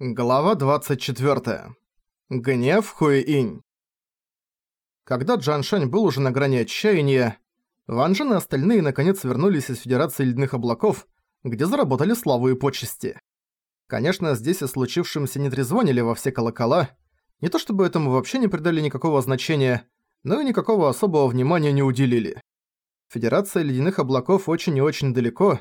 Глава 24. Гнев Хуи-Инь. Когда Джан Шань был уже на грани отчаяния, Ван Джен и остальные наконец вернулись из Федерации Ледяных Облаков, где заработали славу и почести. Конечно, здесь и случившимся не трезвонили во все колокола, не то чтобы этому вообще не придали никакого значения, но и никакого особого внимания не уделили. Федерация Ледяных Облаков очень и очень далеко,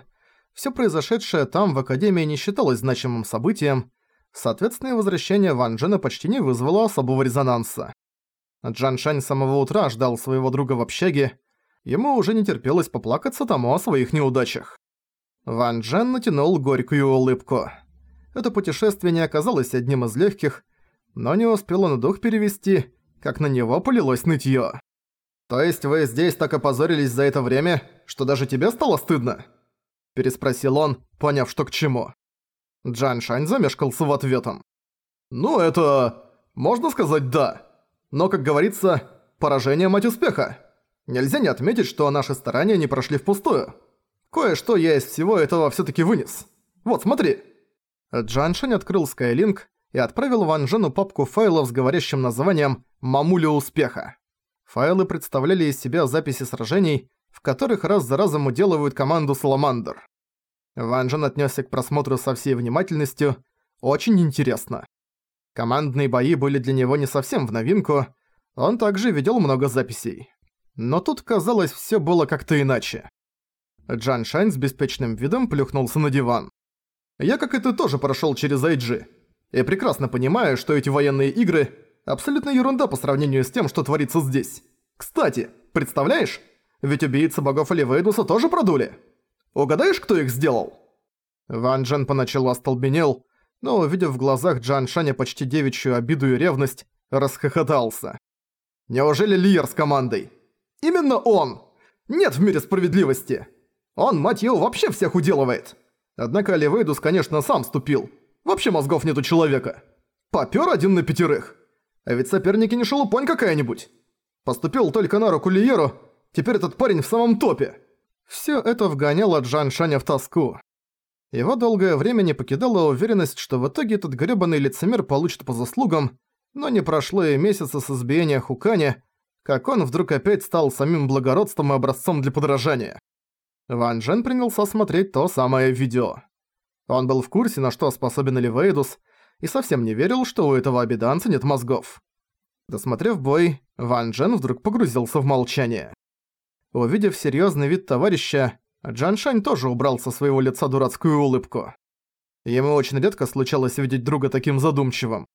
все произошедшее там в Академии не считалось значимым событием, Соответственно, возвращение Ван Джена почти не вызвало особого резонанса. Джан Шань с самого утра ждал своего друга в общаге, ему уже не терпелось поплакаться тому о своих неудачах. Ван Джен натянул горькую улыбку. Это путешествие не оказалось одним из легких, но не успело на дух перевести, как на него полилось нытье. «То есть вы здесь так опозорились за это время, что даже тебе стало стыдно?» Переспросил он, поняв, что к чему. Джан Шань замешкался в ответом. «Ну, это... можно сказать «да». Но, как говорится, поражение мать успеха. Нельзя не отметить, что наши старания не прошли впустую. Кое-что я из всего этого всё-таки вынес. Вот, смотри». Джан Шань открыл Skylink и отправил Ван Джену папку файлов с говорящим названием «Мамуля успеха». Файлы представляли из себя записи сражений, в которых раз за разом уделывают команду «Саламандр». Ван Джен отнесся к просмотру со всей внимательностью. Очень интересно. Командные бои были для него не совсем в новинку. Он также видел много записей. Но тут, казалось, все было как-то иначе. Джан Шань с беспечным видом плюхнулся на диван. «Я, как и ты, тоже прошел через IG. И прекрасно понимаю, что эти военные игры – абсолютно ерунда по сравнению с тем, что творится здесь. Кстати, представляешь? Ведь убийцы богов Оливейдуса тоже продули. Угадаешь, кто их сделал?» Ван Джен поначалу остолбенел, но, увидев в глазах Джан Шаня почти девичью обиду и ревность, расхохотался. «Неужели Лиер с командой?» «Именно он! Нет в мире справедливости! Он, мать его, вообще всех уделывает!» Однако Оливейдус, конечно, сам ступил. Вообще мозгов нет у человека. Попёр один на пятерых. А ведь соперники не шелупонь какая-нибудь. Поступил только на руку Лиеру, теперь этот парень в самом топе. Всё это вгоняло Джан Шаня в тоску. Его долгое время не покидала уверенность, что в итоге этот грёбаный лицемер получит по заслугам, но не прошло и месяца с избиения Хуканя, как он вдруг опять стал самим благородством и образцом для подражания. Ван Джен принялся смотреть то самое видео. Он был в курсе, на что способен Эливейдус, и совсем не верил, что у этого обиданца нет мозгов. Досмотрев бой, Ван Джен вдруг погрузился в молчание. Увидев серьёзный вид товарища, Джан Шань тоже убрал со своего лица дурацкую улыбку. Ему очень редко случалось видеть друга таким задумчивым.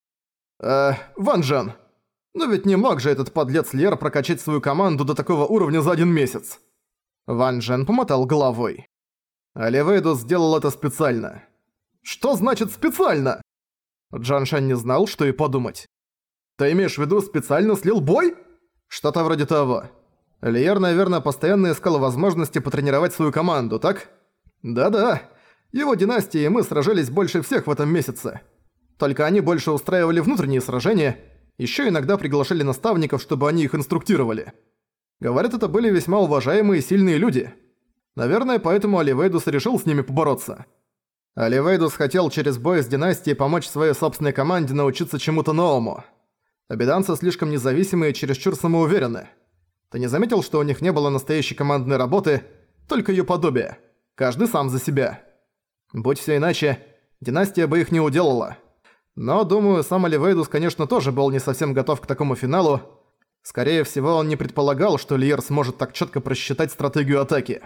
«Э, Ван Джан, ну ведь не мог же этот подлец Лер прокачать свою команду до такого уровня за один месяц?» Ван Джен помотал головой. Оливейдус сделал это специально. «Что значит специально?» Джан Шань не знал, что и подумать. «Ты имеешь в виду специально слил бой?» «Что-то вроде того. Лиер, наверное, постоянно искал возможности потренировать свою команду, так? Да-да. Его династии и мы сражались больше всех в этом месяце. Только они больше устраивали внутренние сражения, еще иногда приглашали наставников, чтобы они их инструктировали. Говорят, это были весьма уважаемые и сильные люди. Наверное, поэтому Оливейдус решил с ними побороться. Оливейдус хотел через бой с династией помочь своей собственной команде научиться чему-то новому. Обиданцы слишком независимые и чересчур самоуверенны. Ты не заметил, что у них не было настоящей командной работы, только её подобие. Каждый сам за себя. Будь всё иначе, династия бы их не уделала. Но, думаю, сам Оливейдус, конечно, тоже был не совсем готов к такому финалу. Скорее всего, он не предполагал, что Лиер сможет так чётко просчитать стратегию атаки.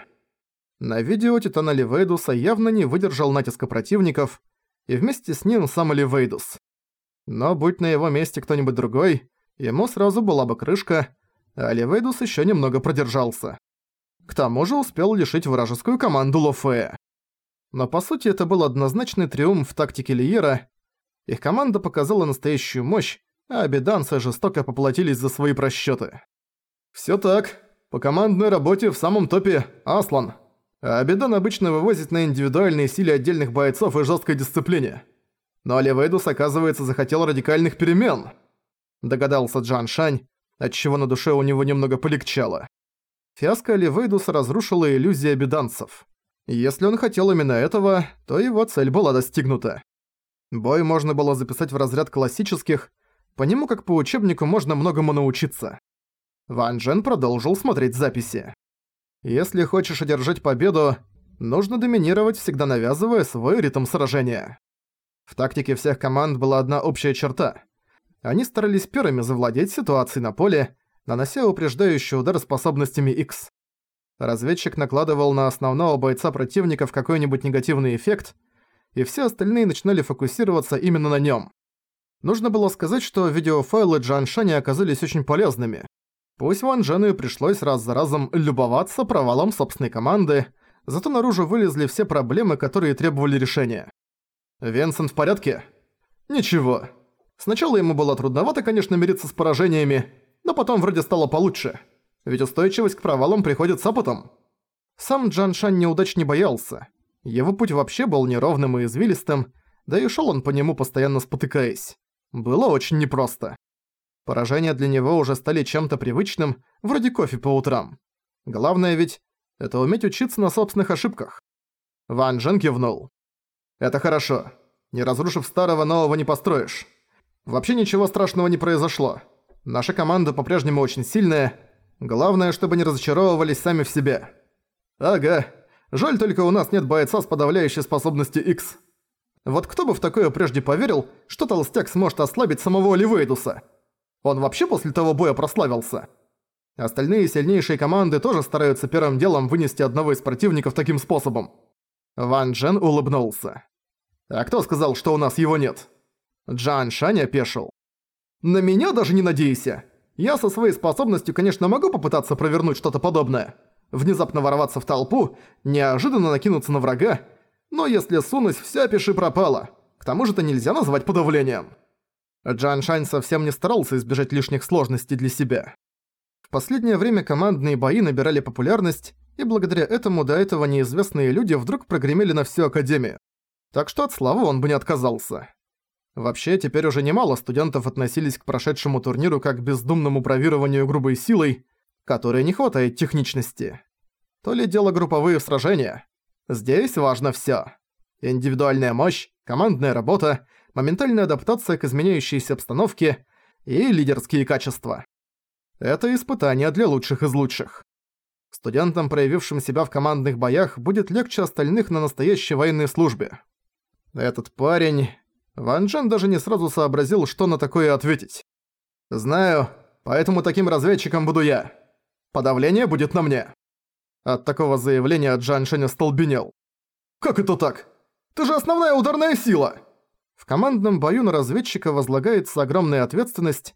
На видео Титан Оливейдуса явно не выдержал натиска противников, и вместе с ним сам Оливейдус. Но будь на его месте кто-нибудь другой, ему сразу была бы крышка, а Ливейдус ещё немного продержался. К тому же успел лишить вражескую команду Лофея. Но по сути это был однозначный триумф в тактике Лиера. Их команда показала настоящую мощь, а обиданцы жестоко поплатились за свои просчёты. «Всё так. По командной работе в самом топе Аслан. А Абидан обычно вывозит на индивидуальные силы отдельных бойцов и жёсткой дисциплине. Но Оливейдус, оказывается, захотел радикальных перемен», догадался Джан Шань, отчего на душе у него немного полегчало. Фиаско Ливейдуса разрушила иллюзия беданцев. Если он хотел именно этого, то его цель была достигнута. Бой можно было записать в разряд классических, по нему как по учебнику можно многому научиться. Ван Джен продолжил смотреть записи. Если хочешь одержать победу, нужно доминировать, всегда навязывая свой ритм сражения. В тактике всех команд была одна общая черта. Они старались первыми завладеть ситуацией на поле, нанося упреждающий удар способностями X. Разведчик накладывал на основного бойца противников какой-нибудь негативный эффект, и все остальные начинали фокусироваться именно на нем. Нужно было сказать, что видеофайлы Джан Шани оказались очень полезными. Пусть Ван Джену пришлось раз за разом любоваться провалом собственной команды, зато наружу вылезли все проблемы, которые требовали решения. «Венсент в порядке?» «Ничего. Сначала ему было трудновато, конечно, мириться с поражениями, но потом вроде стало получше. Ведь устойчивость к провалам приходит с опытом». Сам Джан Шань неудач не боялся. Его путь вообще был неровным и извилистым, да и шел он по нему, постоянно спотыкаясь. Было очень непросто. Поражения для него уже стали чем-то привычным, вроде кофе по утрам. Главное ведь — это уметь учиться на собственных ошибках. Ван Джен кивнул. «Это хорошо. Не разрушив старого, нового не построишь. Вообще ничего страшного не произошло. Наша команда по-прежнему очень сильная. Главное, чтобы не разочаровывались сами в себе. Ага. Жаль только у нас нет бойца с подавляющей способностью X. Вот кто бы в такое прежде поверил, что толстяк сможет ослабить самого Оливейдуса?» Он вообще после того боя прославился. Остальные сильнейшие команды тоже стараются первым делом вынести одного из противников таким способом. Ван Джен улыбнулся. «А кто сказал, что у нас его нет?» Джан Шань опешил. «На меня даже не надейся. Я со своей способностью, конечно, могу попытаться провернуть что-то подобное. Внезапно ворваться в толпу, неожиданно накинуться на врага, но если сунусь, вся пиши пропала. К тому же это нельзя назвать подавлением». Джан Шань совсем не старался избежать лишних сложностей для себя. В последнее время командные бои набирали популярность, и благодаря этому до этого неизвестные люди вдруг прогремели на всю Академию. Так что от славы он бы не отказался. Вообще, теперь уже немало студентов относились к прошедшему турниру как к бездумному бравированию грубой силой, которой не хватает техничности. То ли дело групповые сражения. Здесь важно всё. Индивидуальная мощь, командная работа, моментальная адаптация к изменяющейся обстановке и лидерские качества. Это испытание для лучших из лучших. Студентам, проявившим себя в командных боях, будет легче остальных на настоящей военной службе. Этот парень... Ван Джен даже не сразу сообразил, что на такое ответить. «Знаю, поэтому таким разведчиком буду я. Подавление будет на мне». От такого заявления Джан Шень остолбенел. «Как это так? Ты же основная ударная сила!» В командном бою на разведчика возлагается огромная ответственность,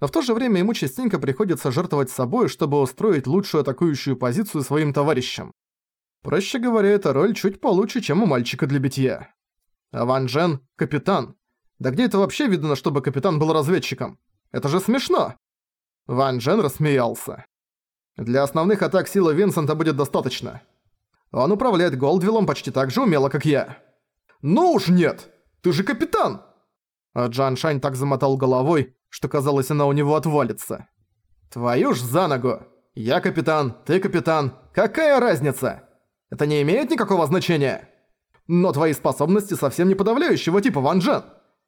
но в то же время ему частенько приходится жертвовать собой, чтобы устроить лучшую атакующую позицию своим товарищам. Проще говоря, эта роль чуть получше, чем у мальчика для битья. А Ван Джен — капитан. Да где это вообще видно, чтобы капитан был разведчиком? Это же смешно! Ван Джен рассмеялся. Для основных атак силы Винсента будет достаточно. Он управляет Голдвиллом почти так же умело, как я. Ну уж нет! Ты же капитан!» А Джан Шань так замотал головой, что казалось, она у него отвалится. «Твою ж за ногу! Я капитан, ты капитан. Какая разница? Это не имеет никакого значения. Но твои способности совсем не подавляющего типа, Ван Джен.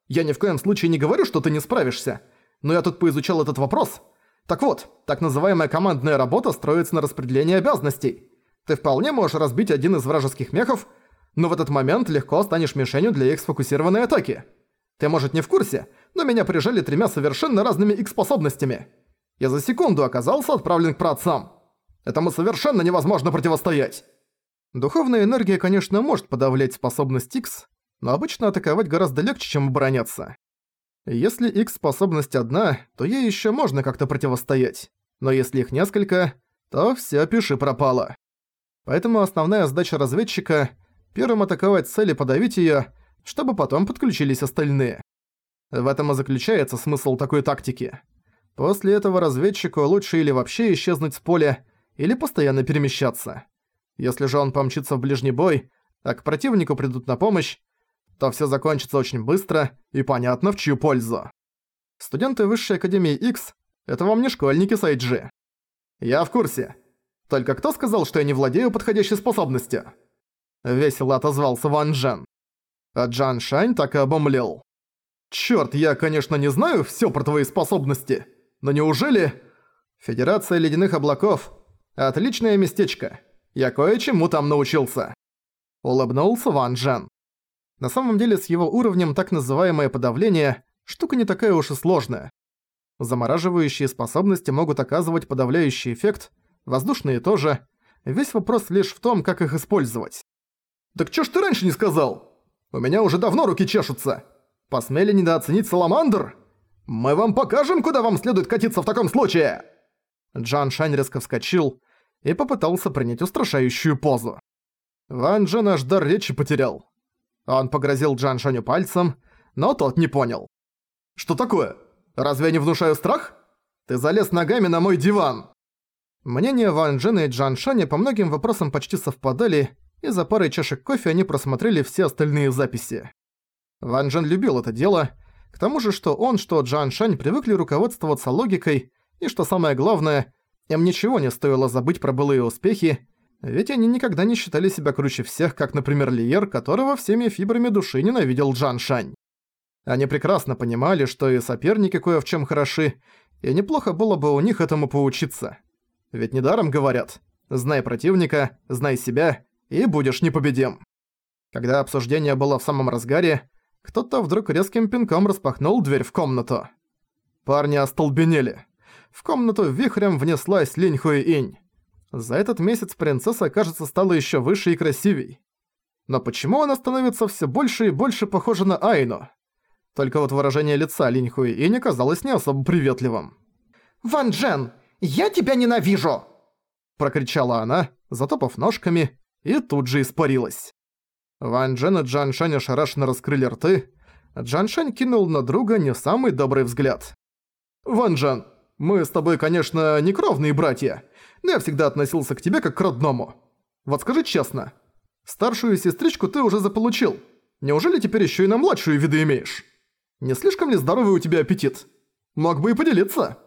Я ни в коем случае не говорю, что ты не справишься. Но я тут поизучал этот вопрос. Так вот, так называемая командная работа строится на распределении обязанностей. Ты вполне можешь разбить один из вражеских мехов, но в этот момент легко станешь мишенью для их сфокусированной атаки. Ты, может, не в курсе, но меня прижали тремя совершенно разными X-способностями. Я за секунду оказался отправлен к праотцам. Этому совершенно невозможно противостоять. Духовная энергия, конечно, может подавлять способность X, но обычно атаковать гораздо легче, чем обороняться. Если X-способность одна, то ей еще можно как-то противостоять. Но если их несколько, то все пиши пропало. Поэтому основная задача разведчика первым атаковать цель и подавить её, чтобы потом подключились остальные. В этом и заключается смысл такой тактики. После этого разведчику лучше или вообще исчезнуть с поля, или постоянно перемещаться. Если же он помчится в ближний бой, а к противнику придут на помощь, то всё закончится очень быстро и понятно в чью пользу. Студенты Высшей Академии X — это вам не школьники с IG. Я в курсе. Только кто сказал, что я не владею подходящей способностью? Весело отозвался Ван Джен. А Джан Шань так и обомлел. «Чёрт, я, конечно, не знаю всё про твои способности, но неужели...» «Федерация Ледяных Облаков – отличное местечко. Я кое-чему там научился». Улыбнулся Ван Джен. На самом деле, с его уровнем так называемое подавление – штука не такая уж и сложная. Замораживающие способности могут оказывать подавляющий эффект, воздушные тоже. Весь вопрос лишь в том, как их использовать. «Так чё ж ты раньше не сказал? У меня уже давно руки чешутся. Посмели недооценить Саламандр? Мы вам покажем, куда вам следует катиться в таком случае!» Джан Шань резко вскочил и попытался принять устрашающую позу. Ван Джен аж дар речи потерял. Он погрозил Джан Шаню пальцем, но тот не понял. «Что такое? Разве я не внушаю страх? Ты залез ногами на мой диван!» Мнения Ван Джена и Джан Шаня по многим вопросам почти совпадали, и за парой чашек кофе они просмотрели все остальные записи. Ван Джен любил это дело, к тому же, что он, что Джан Шань привыкли руководствоваться логикой, и что самое главное, им ничего не стоило забыть про былые успехи, ведь они никогда не считали себя круче всех, как, например, Лиер, которого всеми фибрами души ненавидел Джан Шань. Они прекрасно понимали, что и соперники кое в чем хороши, и неплохо было бы у них этому поучиться. Ведь недаром говорят «знай противника, знай себя, и будешь непобедим». Когда обсуждение было в самом разгаре, кто-то вдруг резким пинком распахнул дверь в комнату. Парни остолбенели. В комнату вихрем внеслась Линь Инь. За этот месяц принцесса, кажется, стала еще выше и красивей. Но почему она становится все больше и больше похожа на Айну? Только вот выражение лица Линь Инь оказалось не особо приветливым. «Ван Джен, я тебя ненавижу!» Прокричала она, затопав ножками, и тут же испарилась. Ван Джен и Джан Шань ошарашенно раскрыли рты. Джан Шань кинул на друга не самый добрый взгляд. «Ван Джен, мы с тобой, конечно, не кровные братья, но я всегда относился к тебе как к родному. Вот скажи честно, старшую сестричку ты уже заполучил. Неужели теперь еще и на младшую виды имеешь? Не слишком ли здоровый у тебя аппетит? Мог бы и поделиться.